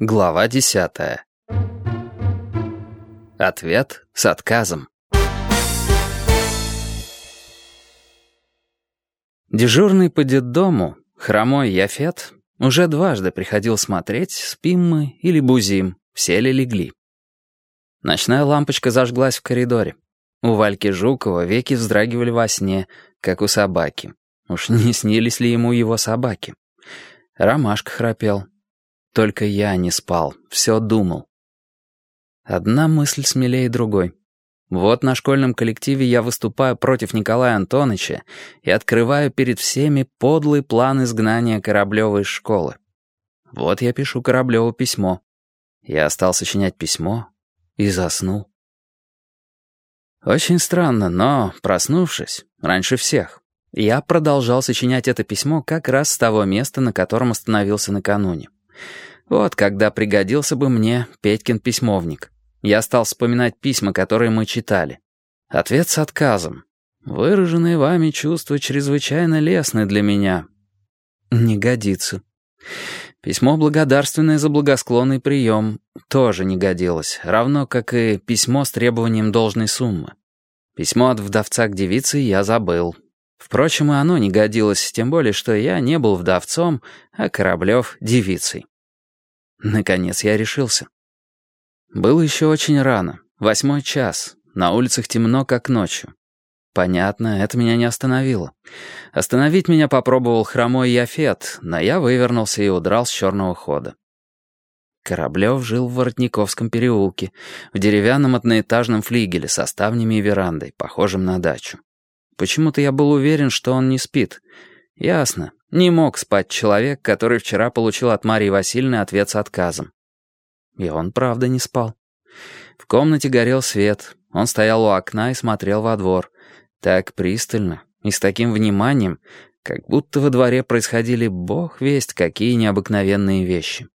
Глава десятая. Ответ с отказом. Дежурный по детдому, хромой Яфет, уже дважды приходил смотреть, спим мы или бузим, все ли легли. Ночная лампочка зажглась в коридоре. У Вальки Жукова веки вздрагивали во сне, как у собаки. Уж не снились ли ему его собаки? Ромашка храпел. Только я не спал, все думал. Одна мысль смелее другой. Вот на школьном коллективе я выступаю против Николая Антоновича и открываю перед всеми подлый план изгнания Кораблева из школы. Вот я пишу Кораблеву письмо. Я стал сочинять письмо и заснул. Очень странно, но, проснувшись, раньше всех, я продолжал сочинять это письмо как раз с того места, на котором остановился накануне. Вот когда пригодился бы мне Петькин письмовник. Я стал вспоминать письма, которые мы читали. Ответ с отказом. Выраженные вами чувства чрезвычайно лестны для меня. Не годится. Письмо благодарственное за благосклонный прием тоже не годилось, равно как и письмо с требованием должной суммы. Письмо от вдовца к девице я забыл. Впрочем, и оно не годилось, тем более, что я не был вдовцом, а Кораблев — девицей. Наконец я решился. Было еще очень рано, восьмой час, на улицах темно, как ночью. Понятно, это меня не остановило. Остановить меня попробовал хромой Яфет, но я вывернулся и удрал с черного хода. Кораблев жил в Воротниковском переулке, в деревянном одноэтажном флигеле со ставнями и верандой, похожим на дачу. Почему-то я был уверен, что он не спит. Ясно, не мог спать человек, который вчера получил от Марии Васильевны ответ с отказом. И он правда не спал. В комнате горел свет, он стоял у окна и смотрел во двор. Так пристально и с таким вниманием, как будто во дворе происходили бог весть какие необыкновенные вещи.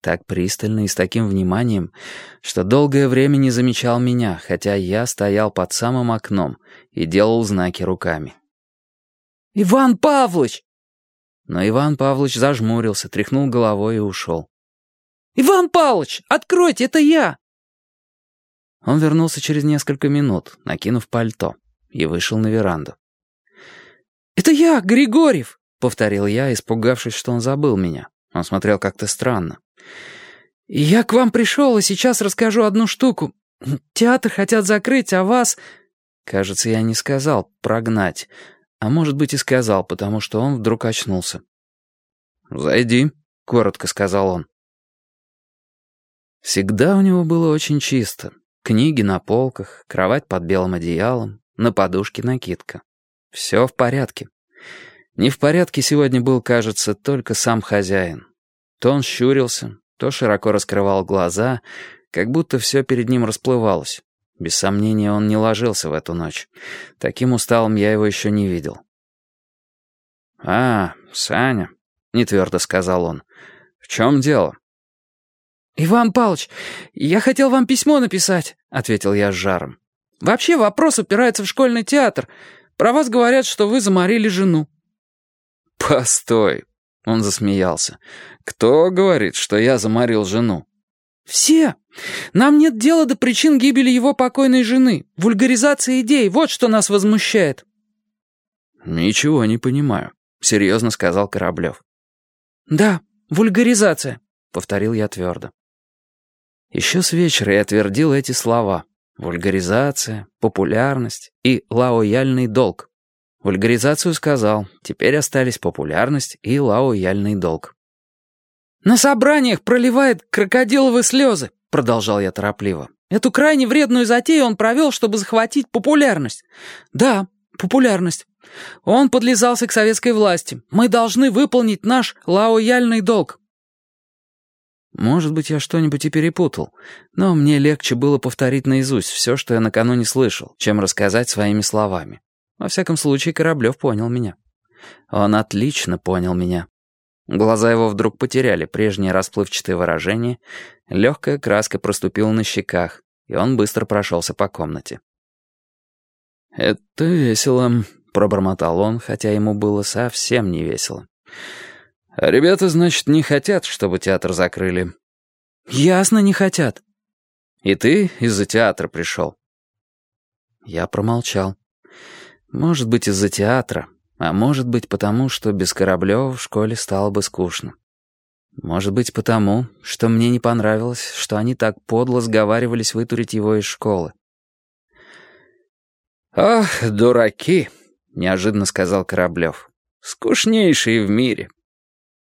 Так пристально и с таким вниманием, что долгое время не замечал меня, хотя я стоял под самым окном и делал знаки руками. «Иван Павлович!» Но Иван Павлович зажмурился, тряхнул головой и ушел. «Иван Павлович, откройте, это я!» Он вернулся через несколько минут, накинув пальто, и вышел на веранду. «Это я, Григорьев!» — повторил я, испугавшись, что он забыл меня. Он смотрел как-то странно. «Я к вам пришел и сейчас расскажу одну штуку. Театр хотят закрыть, а вас...» Кажется, я не сказал «прогнать», а может быть и сказал, потому что он вдруг очнулся. «Зайди», — коротко сказал он. Всегда у него было очень чисто. Книги на полках, кровать под белым одеялом, на подушке накидка. Все в порядке. Не в порядке сегодня был, кажется, только сам хозяин. То он щурился, то широко раскрывал глаза, как будто все перед ним расплывалось. Без сомнения, он не ложился в эту ночь. Таким усталым я его еще не видел. «А, Саня», — нетвердо сказал он, — «в чем дело?» «Иван Павлович, я хотел вам письмо написать», — ответил я с жаром. «Вообще вопрос упирается в школьный театр. Про вас говорят, что вы заморили жену». «Постой», — он засмеялся. «Кто говорит, что я заморил жену?» «Все. Нам нет дела до причин гибели его покойной жены. Вульгаризация идей — вот что нас возмущает». «Ничего не понимаю», — серьезно сказал Кораблев. «Да, вульгаризация», — повторил я твердо. Еще с вечера я твердил эти слова. Вульгаризация, популярность и лояльный долг. Вульгаризацию сказал, теперь остались популярность и лояльный долг. «На собраниях проливает крокодиловые слезы», — продолжал я торопливо. «Эту крайне вредную затею он провел, чтобы захватить популярность. Да, популярность. Он подлизался к советской власти. Мы должны выполнить наш лояльный долг». Может быть, я что-нибудь и перепутал, но мне легче было повторить наизусть все, что я накануне слышал, чем рассказать своими словами. Во всяком случае, Кораблев понял меня. Он отлично понял меня. Глаза его вдруг потеряли прежнее расплывчатое выражение, легкая краска проступила на щеках, и он быстро прошелся по комнате. «Это весело», — пробормотал он, хотя ему было совсем не весело. «А ребята, значит, не хотят, чтобы театр закрыли. Ясно, не хотят. И ты из-за театра пришел? Я промолчал. Может быть, из-за театра, а может быть, потому что без Кораблева в школе стало бы скучно. Может быть, потому, что мне не понравилось, что они так подло сговаривались вытурить его из школы. «Ах, дураки!» — неожиданно сказал Кораблев. «Скучнейшие в мире».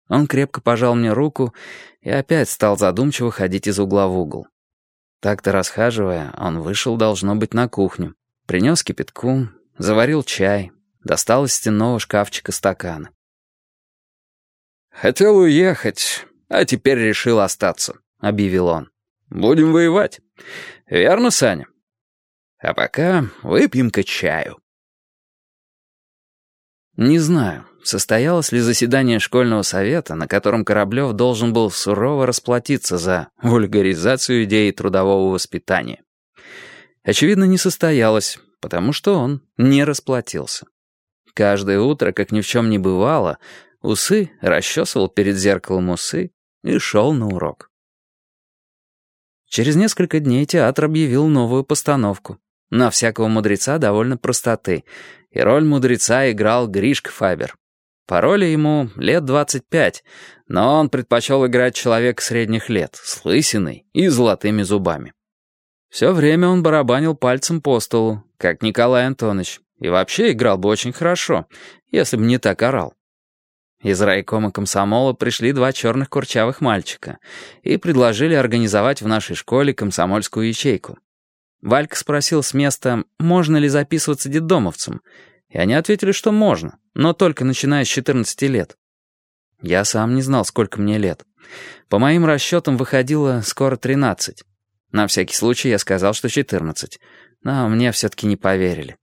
Он крепко пожал мне руку и опять стал задумчиво ходить из угла в угол. Так-то расхаживая, он вышел, должно быть, на кухню, принес кипятку, заварил чай, достал из стенного шкафчика стаканы. «Хотел уехать, а теперь решил остаться», — объявил он. «Будем воевать. Верно, Саня? А пока выпьем-ка чаю». Не знаю, состоялось ли заседание школьного совета, на котором Кораблев должен был сурово расплатиться за вульгаризацию идеи трудового воспитания. Очевидно, не состоялось, потому что он не расплатился. Каждое утро, как ни в чем не бывало, усы расчесывал перед зеркалом усы и шел на урок. Через несколько дней театр объявил новую постановку. На всякого мудреца довольно простоты, и роль мудреца играл Гришка Фабер. По роли ему лет 25, но он предпочел играть человека средних лет, с лысиной и золотыми зубами. Все время он барабанил пальцем по столу, как Николай Антонович, и вообще играл бы очень хорошо, если бы не так орал. Из райкома комсомола пришли два черных курчавых мальчика и предложили организовать в нашей школе комсомольскую ячейку. Валька спросил с места, можно ли записываться детдомовцем, и они ответили, что можно, но только начиная с 14 лет. Я сам не знал, сколько мне лет. По моим расчетам выходило скоро 13. На всякий случай я сказал, что 14, но мне все-таки не поверили.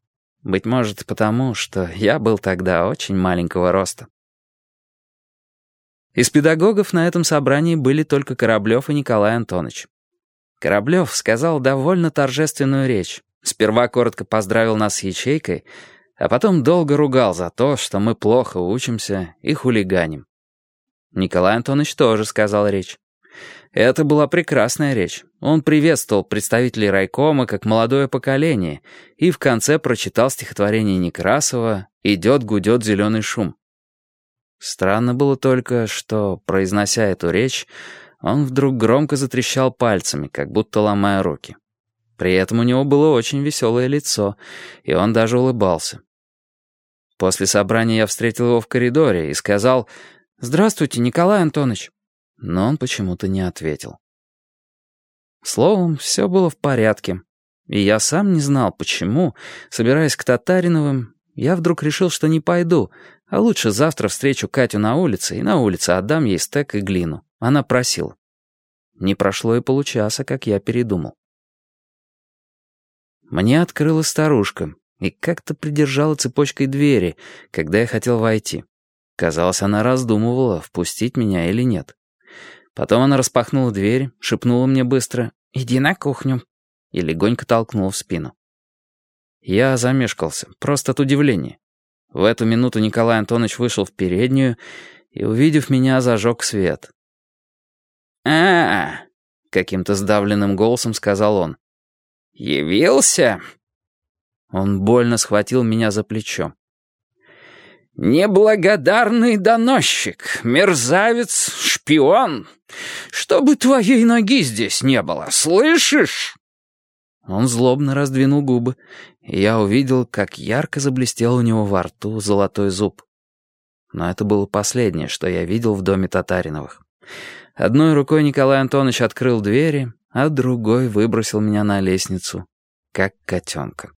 Быть может, потому, что я был тогда очень маленького роста. Из педагогов на этом собрании были только Кораблев и Николай Антонович. Кораблев сказал довольно торжественную речь. Сперва коротко поздравил нас с ячейкой, а потом долго ругал за то, что мы плохо учимся и хулиганим. Николай Антонович тоже сказал речь. Это была прекрасная речь. Он приветствовал представителей райкома как молодое поколение и в конце прочитал стихотворение Некрасова «Идет, гудет зеленый шум». Странно было только, что, произнося эту речь, он вдруг громко затрещал пальцами, как будто ломая руки. При этом у него было очень веселое лицо, и он даже улыбался. После собрания я встретил его в коридоре и сказал «Здравствуйте, Николай Антонович» но он почему-то не ответил. Словом, все было в порядке. И я сам не знал, почему, собираясь к Татариновым, я вдруг решил, что не пойду, а лучше завтра встречу Катю на улице и на улице отдам ей стек и глину. Она просила. Не прошло и получаса, как я передумал. Мне открыла старушка и как-то придержала цепочкой двери, когда я хотел войти. Казалось, она раздумывала, впустить меня или нет. Потом она распахнула дверь, шепнула мне быстро «Иди на кухню» и легонько толкнула в спину. Я замешкался, просто от удивления. В эту минуту Николай Антонович вышел в переднюю и, увидев меня, зажег свет. а, -а, каким-то сдавленным голосом сказал он. «Явился?» Он больно схватил меня за плечо. «Неблагодарный доносчик, мерзавец, шпион! Чтобы твоей ноги здесь не было, слышишь?» Он злобно раздвинул губы, и я увидел, как ярко заблестел у него во рту золотой зуб. Но это было последнее, что я видел в доме Татариновых. Одной рукой Николай Антонович открыл двери, а другой выбросил меня на лестницу, как котенка.